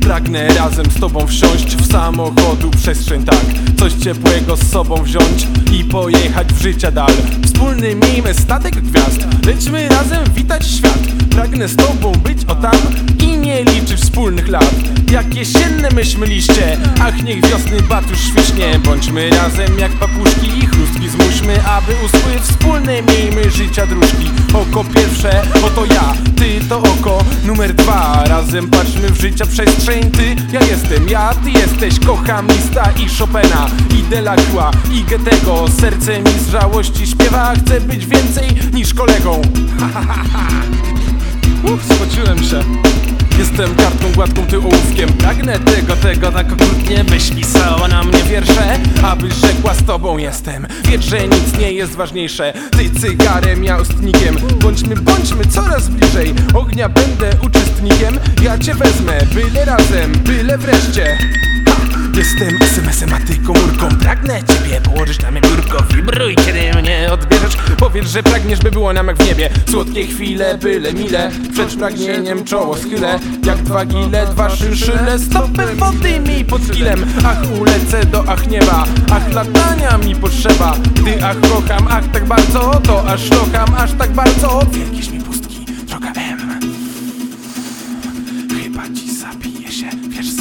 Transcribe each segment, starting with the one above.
Pragnę razem z tobą wsiąść w samochodu przestrzeń tak Coś ciepłego z sobą wziąć i pojechać w życia dal. Wspólny miejmy statek gwiazd, lećmy razem witać świat. Pragnę z tobą być o tam i nie liczyć wspólnych lat. Jak jesienne myśmy liście, ach niech wiosny bat już świśnie. Bądźmy razem jak papuszki i chrustki zmuśmy Aby uschły wspólne miejmy życia dróżki Oko pierwsze, oto ja, ty to oko. Numer dwa Razem patrzmy w życia przestrzeń. Ty, ja jestem, ja, ty jesteś Kocham Lista i Chopina. I Delacroix i Goethego. Serce mi z żałości śpiewa Chcę być więcej niż kolegą. Uff, spociłem się. Jestem kartką gładką, ty ołówkiem. Pragnę tego, tego tak okrutnie Byś pisała wiersze Abyś rzekła z tobą jestem. Wiedz, że nic nie jest ważniejsze. Ty cygarem, ja ustnikiem Bądźmy, bądźmy coraz bliżej. Ognia będę uczestnikiem. Ja cię wezmę, byle razem, byle wreszcie Jestem SMS-em, a ty komórką Pragnę ciebie położyć na mnie biurko. Wibruj, kiedy mnie odbierzesz. Powiedz, że pragniesz, by było nam jak w niebie. Słodkie chwile, byle mile. Przed pragnieniem czoło schylę. Jak dwa gile, dwa szynszyle Stopy wody mi pod kilem Ach, ulecę do ach nieba. Ach, latania mi potrzeba. Ty ach kocham, ach tak bardzo To aż szlocham, aż tak bardzo Wielkiś mi pustki, droga M. Chyba ci zabije się Wiesz,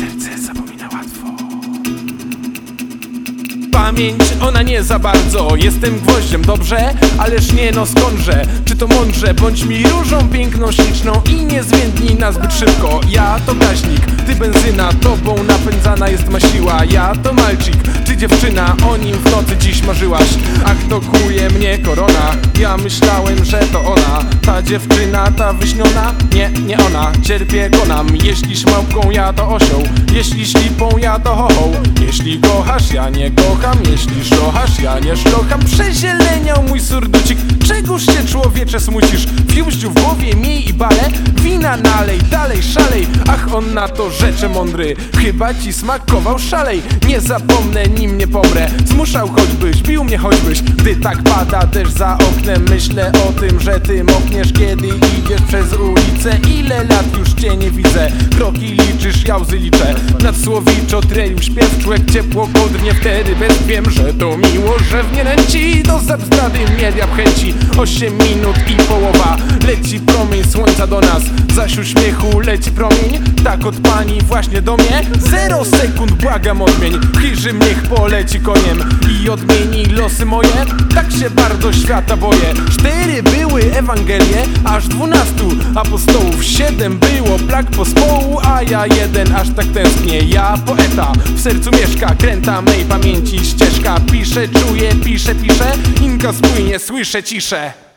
Pamięć, ona nie za bardzo. Jestem gwoździem, dobrze? Ależ nie no skądże? Czy to mądrze? Bądź mi różą piękną, śliczną I nie zwiędnij nas zbyt szybko. Ja to gaśnik, ty benzyna Tobą napędzana jest ma siła. Ja to malcik, ty dziewczyna O nim w nocy dziś marzyłaś. Ach, to kuje mnie korona. Ja myślałem, że to ona. Ta dziewczyna, ta wyśniona? Nie, nie ona, cierpię konam. Jeśli szmałką, ja to osioł Jeśli ślipą, ja to hohoł Jeśli kochasz, ja nie kocham Jeśli szlochasz, ja nie szlocham. Przezieleniał mój surducik. Czegoż się człowiecze smucisz? Fiuździu w głowie miej i bale. Wina nalej, dalej szalej. Ach on na to rzecze mądry. Chyba ci smakował szalej. Nie zapomnę, nim nie pomrę. Zmuszał choćbyś, bił mnie choćbyś. Gdy tak pada też za oknem Myślę o tym, że ty mokniesz Kiedy idziesz przez ulicę. Ile lat już cię nie widzę? Kroki liczysz, ja łzy liczę. Nad słowiczo treju śpiew Człek ciepło godnie wtedy bez wiem, że to miło, że w mnie nęci Do zabzdady media chęci Osiem minut i połowa Leci promień słońca do nas. Zaś uśmiechu leci promień Tak od pani właśnie do mnie. Zero sekund błagam odmień. Chirzym niech poleci koniem I odmieni losy moje. Tak się bardzo świata boję. Cztery były Ewangelie Aż dwunastu apostołów. Siedem było plag pospołu A ja jeden aż tak tęsknię. Ja poeta w sercu mieszka Kręta mej pamięci ścieżka. Piszę, czuję, piszę, piszę Inka spłynie, słyszę ciszę